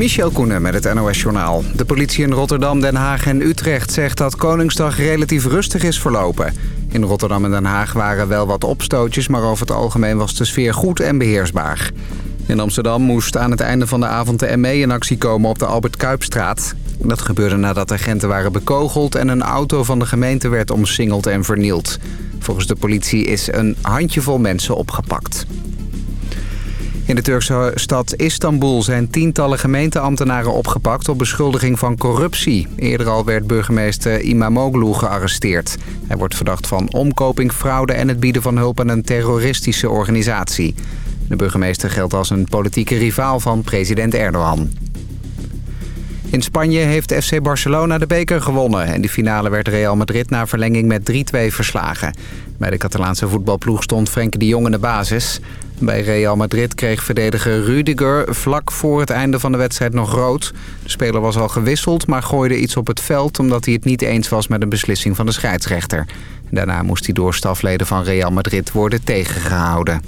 Michel Koenen met het NOS-journaal. De politie in Rotterdam, Den Haag en Utrecht zegt dat Koningsdag relatief rustig is verlopen. In Rotterdam en Den Haag waren wel wat opstootjes... maar over het algemeen was de sfeer goed en beheersbaar. In Amsterdam moest aan het einde van de avond de ME in actie komen op de Albert Kuipstraat. Dat gebeurde nadat agenten waren bekogeld... en een auto van de gemeente werd omsingeld en vernield. Volgens de politie is een handjevol mensen opgepakt. In de Turkse stad Istanbul zijn tientallen gemeenteambtenaren opgepakt op beschuldiging van corruptie. Eerder al werd burgemeester Imamoglu gearresteerd. Hij wordt verdacht van omkoping, fraude en het bieden van hulp aan een terroristische organisatie. De burgemeester geldt als een politieke rivaal van president Erdogan. In Spanje heeft FC Barcelona de beker gewonnen. En de finale werd Real Madrid na verlenging met 3-2 verslagen. Bij de Catalaanse voetbalploeg stond Frenkie de Jong in de basis. Bij Real Madrid kreeg verdediger Rudiger vlak voor het einde van de wedstrijd nog rood. De speler was al gewisseld, maar gooide iets op het veld... omdat hij het niet eens was met een beslissing van de scheidsrechter. Daarna moest hij door stafleden van Real Madrid worden tegengehouden.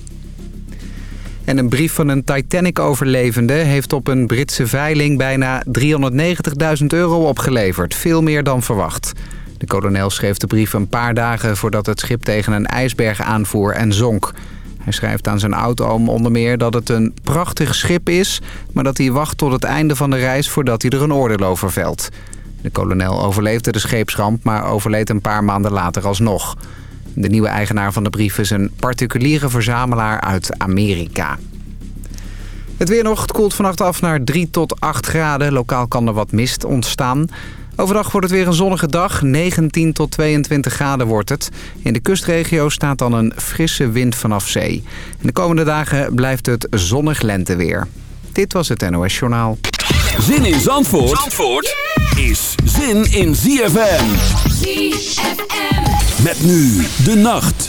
En een brief van een Titanic-overlevende heeft op een Britse veiling bijna 390.000 euro opgeleverd. Veel meer dan verwacht. De kolonel schreef de brief een paar dagen voordat het schip tegen een ijsberg aanvoer en zonk. Hij schrijft aan zijn oud-oom onder meer dat het een prachtig schip is... maar dat hij wacht tot het einde van de reis voordat hij er een oordeel over velt. De kolonel overleefde de scheepsramp, maar overleed een paar maanden later alsnog. De nieuwe eigenaar van de brief is een particuliere verzamelaar uit Amerika. Het weer nog, koelt vannacht af naar 3 tot 8 graden. Lokaal kan er wat mist ontstaan. Overdag wordt het weer een zonnige dag. 19 tot 22 graden wordt het. In de kustregio staat dan een frisse wind vanaf zee. In de komende dagen blijft het zonnig lenteweer. Dit was het NOS Journaal. Zin in Zandvoort, Zandvoort is zin in ZFM. ZFM. Met nu de nacht.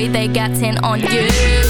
way they getting on you.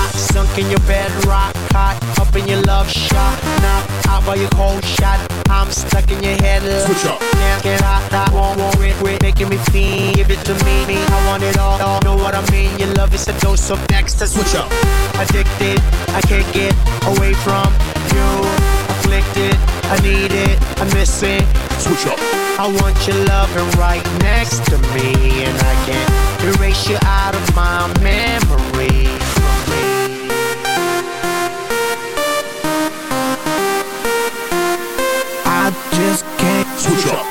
Sunk in your bed, rock hot, up in your love shot. Now out by your cold shot, I'm stuck in your head. Switch up. Can't get out, I won't worry, quit making me feel. Give it to me, me, I want it all. all. Know what I mean? Your love is a dose of next Switch up. Addicted, I can't get away from you. Afflicted, I need it, I miss it. Switch up. I want your loving right next to me, and I can't erase you out of my memory. Just can't Switch up.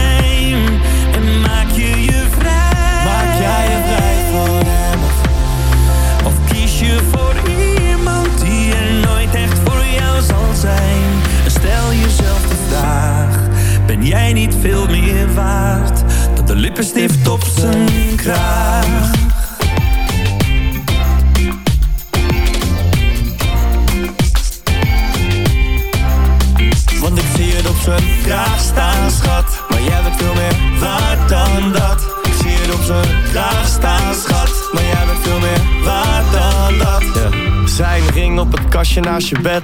jij niet veel meer waard dan de lippenstift op zijn kraag? Want ik zie het op zijn kraag staan, schat. Maar jij bent veel meer waard dan dat. Ik zie het op zijn kraag staan, schat. Maar jij bent veel meer waard dan dat. Zijn ring op het kastje naast je bed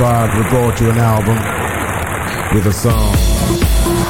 We brought you an album with a song.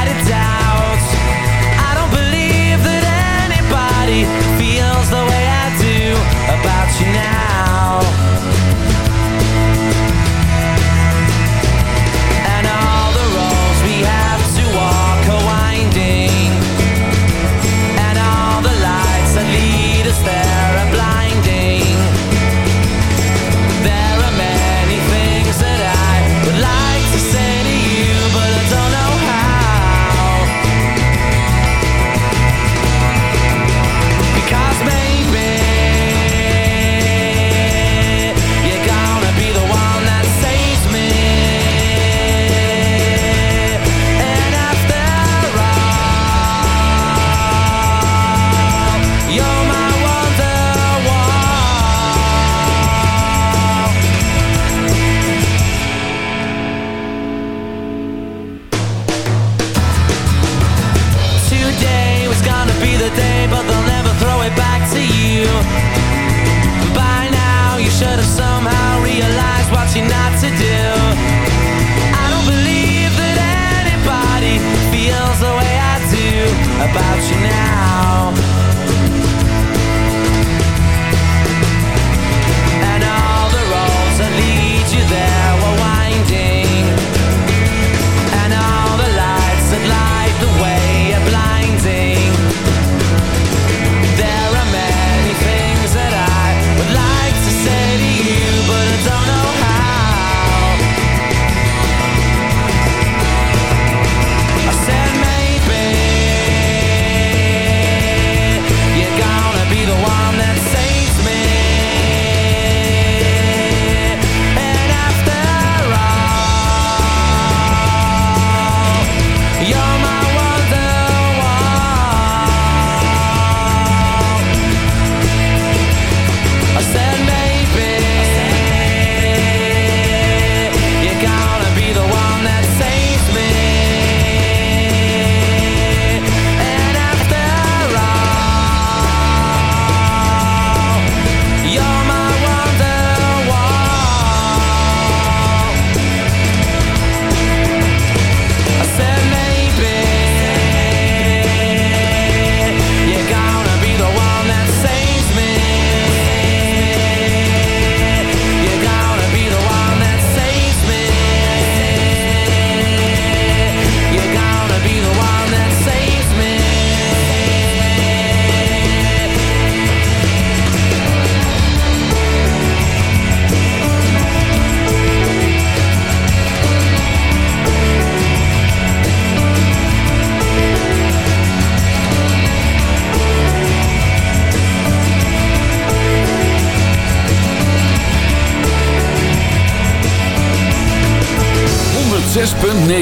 anybody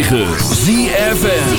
106.9 ZFM